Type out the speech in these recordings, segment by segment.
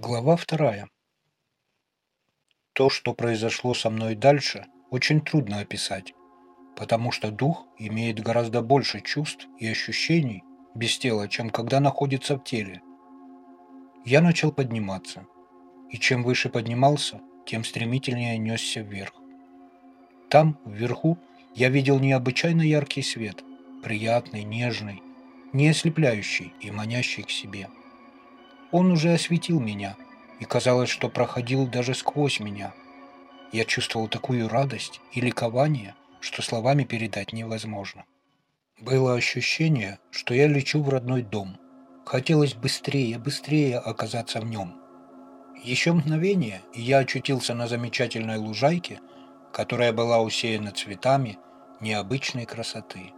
Глава вторая. То, что произошло со мной дальше, очень трудно описать, потому что дух имеет гораздо больше чувств и ощущений без тела, чем когда находится в теле. Я начал подниматься, и чем выше поднимался, тем стремительнее несся вверх. Там, вверху, я видел необычайно яркий свет, приятный, нежный, не ослепляющий и манящий к себе. Он уже осветил меня, и казалось, что проходил даже сквозь меня. Я чувствовал такую радость и ликование, что словами передать невозможно. Было ощущение, что я лечу в родной дом. Хотелось быстрее, быстрее оказаться в нем. Еще мгновение, и я очутился на замечательной лужайке, которая была усеяна цветами необычной красоты.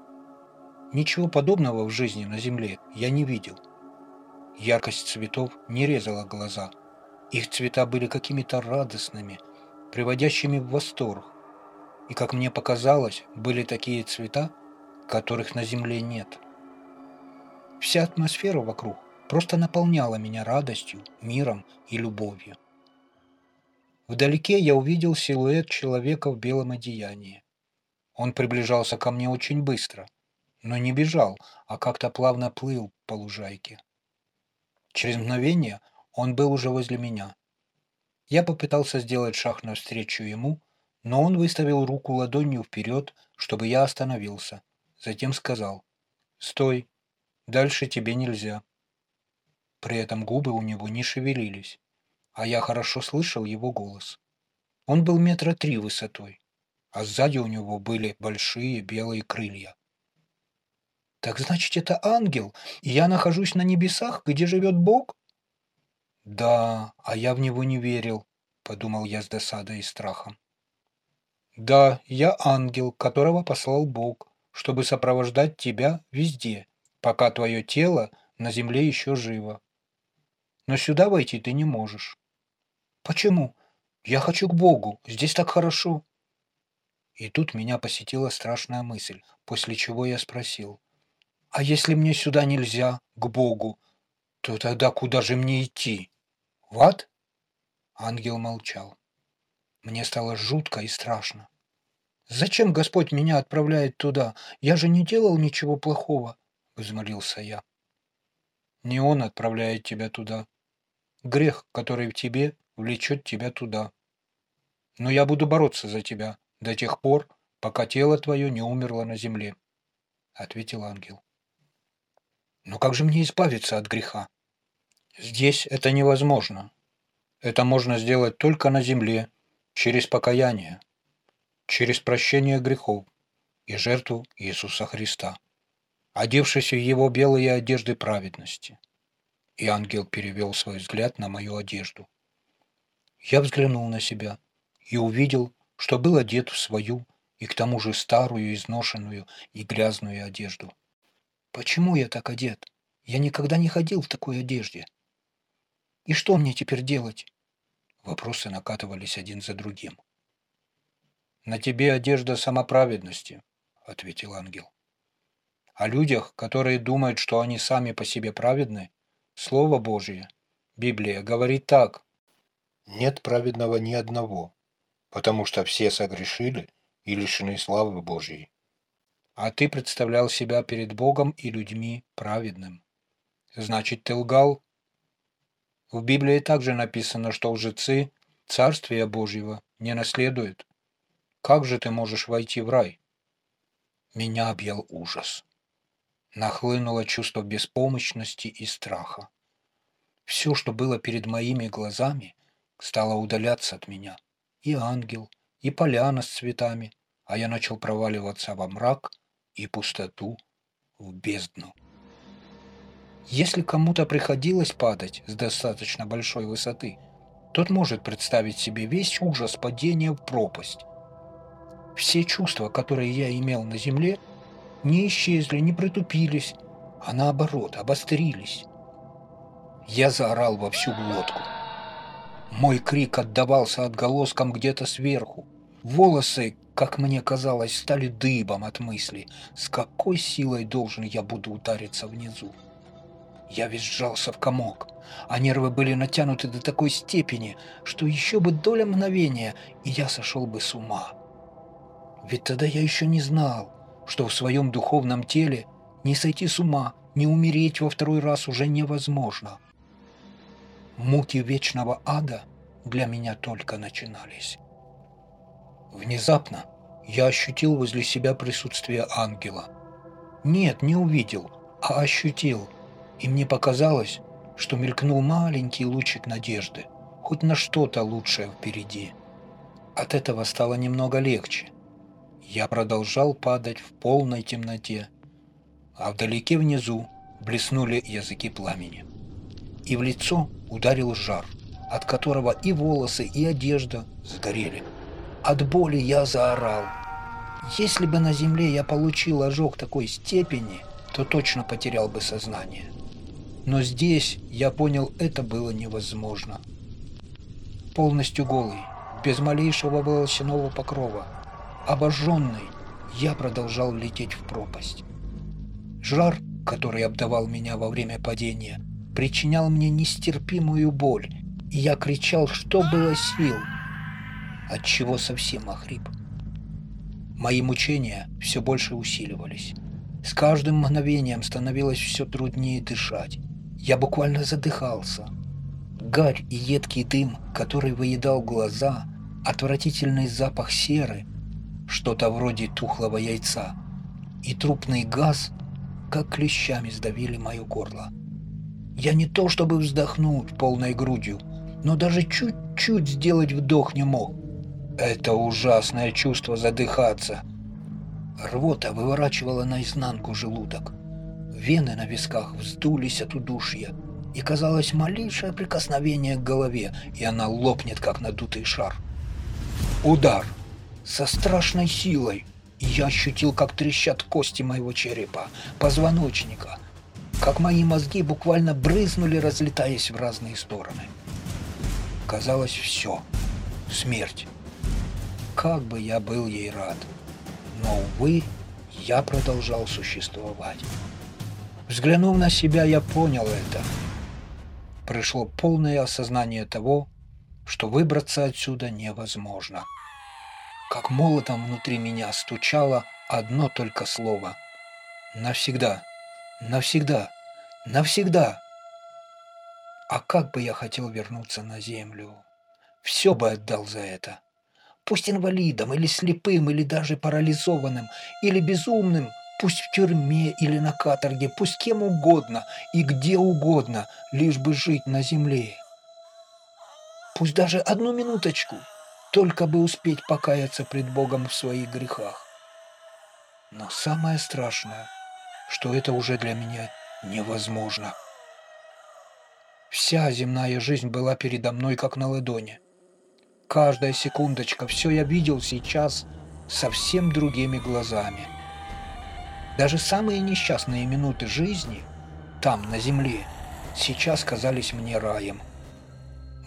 Ничего подобного в жизни на земле я не видел – Яркость цветов не резала глаза. Их цвета были какими-то радостными, приводящими в восторг. И, как мне показалось, были такие цвета, которых на земле нет. Вся атмосфера вокруг просто наполняла меня радостью, миром и любовью. Вдалеке я увидел силуэт человека в белом одеянии. Он приближался ко мне очень быстро, но не бежал, а как-то плавно плыл по лужайке. Через мгновение он был уже возле меня. Я попытался сделать шаг навстречу ему, но он выставил руку ладонью вперед, чтобы я остановился. Затем сказал «Стой, дальше тебе нельзя». При этом губы у него не шевелились, а я хорошо слышал его голос. Он был метра три высотой, а сзади у него были большие белые крылья. Так значит, это ангел, и я нахожусь на небесах, где живет Бог? Да, а я в него не верил, подумал я с досадой и страхом. Да, я ангел, которого послал Бог, чтобы сопровождать тебя везде, пока твое тело на земле еще живо. Но сюда войти ты не можешь. Почему? Я хочу к Богу, здесь так хорошо. И тут меня посетила страшная мысль, после чего я спросил, а если мне сюда нельзя, к Богу, то тогда куда же мне идти? В ад? Ангел молчал. Мне стало жутко и страшно. «Зачем Господь меня отправляет туда? Я же не делал ничего плохого», — взмолился я. «Не Он отправляет тебя туда. Грех, который в тебе, влечет тебя туда. Но я буду бороться за тебя до тех пор, пока тело твое не умерло на земле», — ответил ангел. Но как же мне избавиться от греха? Здесь это невозможно. Это можно сделать только на земле, через покаяние, через прощение грехов и жертву Иисуса Христа, одевшись в Его белые одежды праведности. И ангел перевел свой взгляд на мою одежду. Я взглянул на себя и увидел, что был одет в свою и к тому же старую, изношенную и грязную одежду. Почему я так одет? Я никогда не ходил в такой одежде. И что мне теперь делать? Вопросы накатывались один за другим. «На тебе одежда самоправедности», — ответил ангел. «О людях, которые думают, что они сами по себе праведны, Слово Божие, Библия, говорит так. Нет праведного ни одного, потому что все согрешили и лишены славы Божьей а ты представлял себя перед Богом и людьми праведным. Значит, ты лгал? В Библии также написано, что лжецы Царствия Божьего не наследуют. Как же ты можешь войти в рай? Меня объял ужас. Нахлынуло чувство беспомощности и страха. Все, что было перед моими глазами, стало удаляться от меня. И ангел, и поляна с цветами, а я начал проваливаться во мрак, и пустоту в бездну. Если кому-то приходилось падать с достаточно большой высоты, тот может представить себе весь ужас падения в пропасть. Все чувства, которые я имел на земле, не исчезли, не притупились, а наоборот, обострились. Я заорал во всю глотку. Мой крик отдавался отголоском где-то сверху. Волосы, как мне казалось, стали дыбом от мысли, с какой силой должен я буду удариться внизу. Я весь сжался в комок, а нервы были натянуты до такой степени, что еще бы доля мгновения, и я сошел бы с ума. Ведь тогда я еще не знал, что в своем духовном теле не сойти с ума, не умереть во второй раз уже невозможно. Муки вечного ада для меня только начинались. Внезапно я ощутил возле себя присутствие ангела. Нет, не увидел, а ощутил, и мне показалось, что мелькнул маленький лучик надежды, хоть на что-то лучшее впереди. От этого стало немного легче. Я продолжал падать в полной темноте, а вдалеке внизу блеснули языки пламени. И в лицо ударил жар, от которого и волосы, и одежда сгорели. От боли я заорал. Если бы на земле я получил ожог такой степени, то точно потерял бы сознание. Но здесь, я понял, это было невозможно. Полностью голый, без малейшего волосяного покрова, обожженный, я продолжал лететь в пропасть. Жар, который обдавал меня во время падения, причинял мне нестерпимую боль, и я кричал, что было сил, отчего совсем охрип. Мои мучения все больше усиливались. С каждым мгновением становилось все труднее дышать. Я буквально задыхался. Гарь и едкий дым, который выедал глаза, отвратительный запах серы, что-то вроде тухлого яйца, и трупный газ как клещами сдавили мое горло. Я не то чтобы вздохнуть полной грудью, но даже чуть-чуть сделать вдох не мог. Это ужасное чувство задыхаться. Рвота выворачивала наизнанку желудок. Вены на висках вздулись от удушья, и казалось малейшее прикосновение к голове, и она лопнет, как надутый шар. Удар! Со страшной силой! и я ощутил, как трещат кости моего черепа, позвоночника, как мои мозги буквально брызнули, разлетаясь в разные стороны. Казалось, все. Смерть. Как бы я был ей рад. Но, увы, я продолжал существовать. Взглянув на себя, я понял это. Пришло полное осознание того, что выбраться отсюда невозможно как молотом внутри меня стучало одно только слово. Навсегда, навсегда, навсегда. А как бы я хотел вернуться на землю. Все бы отдал за это. Пусть инвалидом, или слепым, или даже парализованным, или безумным, пусть в тюрьме или на каторге, пусть кем угодно и где угодно, лишь бы жить на земле. Пусть даже одну минуточку — только бы успеть покаяться пред Богом в своих грехах. Но самое страшное, что это уже для меня невозможно. Вся земная жизнь была передо мной как на ладони. Каждая секундочка, все я видел сейчас совсем другими глазами. Даже самые несчастные минуты жизни там, на земле, сейчас казались мне раем.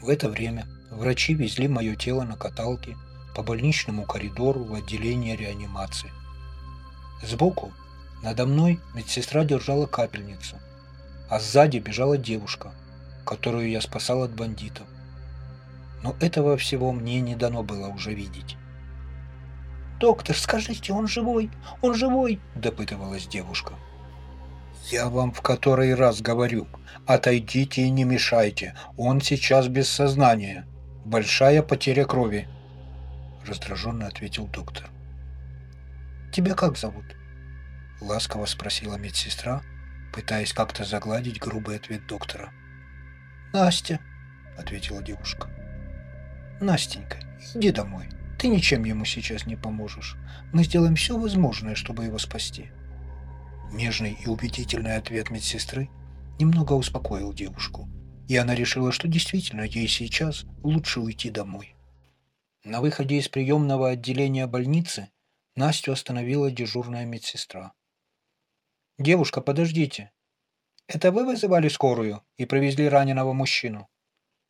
В это время Врачи везли мое тело на каталке по больничному коридору в отделение реанимации. Сбоку, надо мной, медсестра держала капельницу, а сзади бежала девушка, которую я спасал от бандитов. Но этого всего мне не дано было уже видеть. «Доктор, скажите, он живой? Он живой?» – допытывалась девушка. «Я вам в который раз говорю, отойдите и не мешайте, он сейчас без сознания», большая потеря крови», — раздраженно ответил доктор. «Тебя как зовут?» — ласково спросила медсестра, пытаясь как-то загладить грубый ответ доктора. «Настя», — ответила девушка. «Настенька, иди домой. Ты ничем ему сейчас не поможешь. Мы сделаем все возможное, чтобы его спасти». Нежный и убедительный ответ медсестры немного успокоил девушку и она решила, что действительно ей сейчас лучше уйти домой. На выходе из приемного отделения больницы Настю остановила дежурная медсестра. «Девушка, подождите. Это вы вызывали скорую и привезли раненого мужчину?»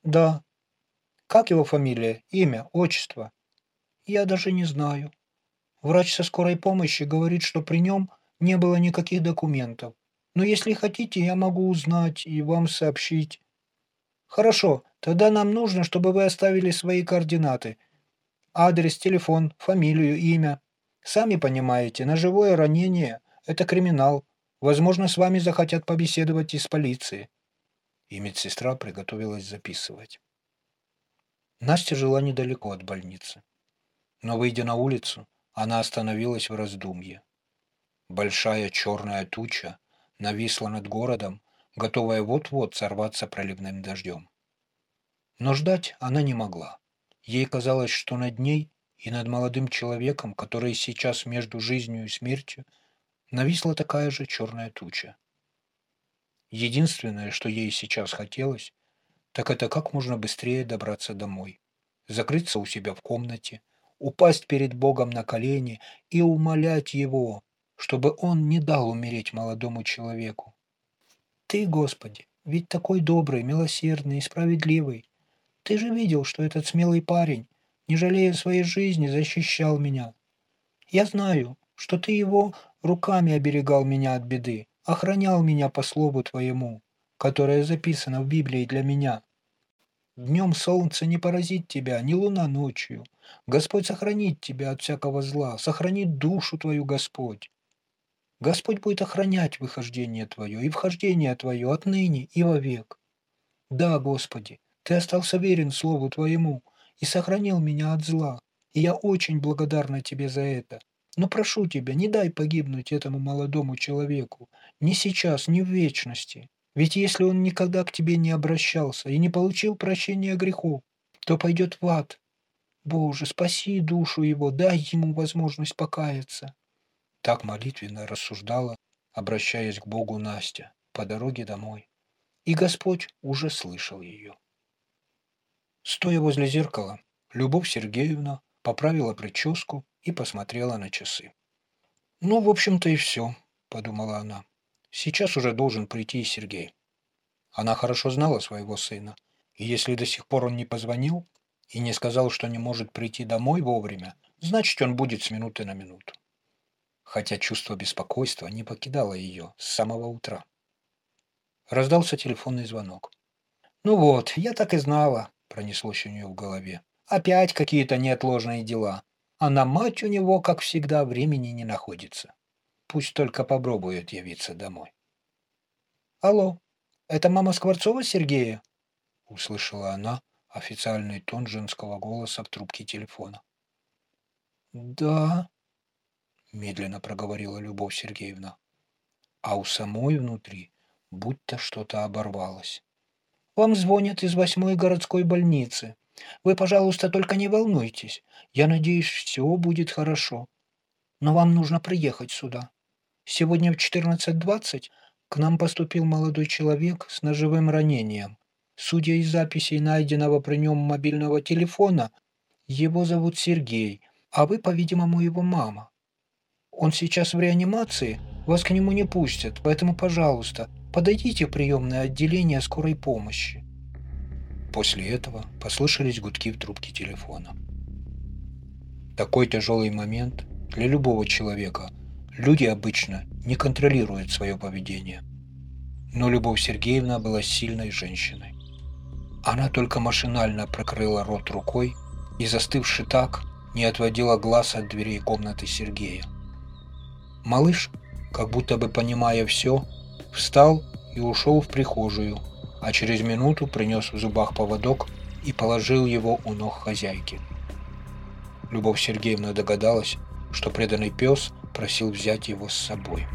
«Да». «Как его фамилия, имя, отчество?» «Я даже не знаю. Врач со скорой помощи говорит, что при нем не было никаких документов. Но если хотите, я могу узнать и вам сообщить. Хорошо, тогда нам нужно, чтобы вы оставили свои координаты. Адрес, телефон, фамилию, имя. Сами понимаете, ножевое ранение – это криминал. Возможно, с вами захотят побеседовать из полиции. И медсестра приготовилась записывать. Настя жила недалеко от больницы. Но, выйдя на улицу, она остановилась в раздумье. Большая черная туча нависла над городом, готовая вот-вот сорваться проливным дождем. Но ждать она не могла. Ей казалось, что над ней и над молодым человеком, который сейчас между жизнью и смертью, нависла такая же черная туча. Единственное, что ей сейчас хотелось, так это как можно быстрее добраться домой, закрыться у себя в комнате, упасть перед Богом на колени и умолять Его, чтобы Он не дал умереть молодому человеку. Ты, Господи, ведь такой добрый, милосердный и справедливый. Ты же видел, что этот смелый парень, не жалея своей жизни, защищал меня. Я знаю, что ты его руками оберегал меня от беды, охранял меня по слову твоему, которое записано в Библии для меня. Днем солнце не поразит тебя, ни луна ночью. Господь сохранит тебя от всякого зла, сохранит душу твою Господь. Господь будет охранять выхождение твое и вхождение твое отныне и вовек. Да, Господи, Ты остался верен Слову Твоему и сохранил меня от зла, и я очень благодарна Тебе за это. Но прошу Тебя, не дай погибнуть этому молодому человеку, ни сейчас, ни в вечности. Ведь если он никогда к Тебе не обращался и не получил прощения грехов, то пойдет в ад. Боже, спаси душу его, дай ему возможность покаяться. Так молитвенно рассуждала, обращаясь к Богу Настя по дороге домой. И Господь уже слышал ее. Стоя возле зеркала, Любовь Сергеевна поправила прическу и посмотрела на часы. «Ну, в общем-то, и все», — подумала она. «Сейчас уже должен прийти и Сергей». Она хорошо знала своего сына, и если до сих пор он не позвонил и не сказал, что не может прийти домой вовремя, значит, он будет с минуты на минуту хотя чувство беспокойства не покидало ее с самого утра. Раздался телефонный звонок. «Ну вот, я так и знала», — пронеслось у нее в голове. «Опять какие-то неотложные дела. А на мать у него, как всегда, времени не находится. Пусть только попробует явиться домой». «Алло, это мама Скворцова Сергея?» — услышала она официальный тон женского голоса в трубке телефона. «Да», медленно проговорила Любовь Сергеевна. А у самой внутри будто что-то оборвалось. «Вам звонят из восьмой городской больницы. Вы, пожалуйста, только не волнуйтесь. Я надеюсь, все будет хорошо. Но вам нужно приехать сюда. Сегодня в 14.20 к нам поступил молодой человек с ножевым ранением. Судя из записей найденного при нем мобильного телефона, его зовут Сергей, а вы, по-видимому, его мама. Он сейчас в реанимации, вас к нему не пустят, поэтому, пожалуйста, подойдите в приемное отделение скорой помощи». После этого послышались гудки в трубке телефона. Такой тяжелый момент для любого человека. Люди обычно не контролируют свое поведение. Но Любовь Сергеевна была сильной женщиной. Она только машинально прокрыла рот рукой и, застывши так, не отводила глаз от дверей комнаты Сергея. Малыш, как будто бы понимая все, встал и ушел в прихожую, а через минуту принес в зубах поводок и положил его у ног хозяйки. Любовь Сергеевна догадалась, что преданный пес просил взять его с собой.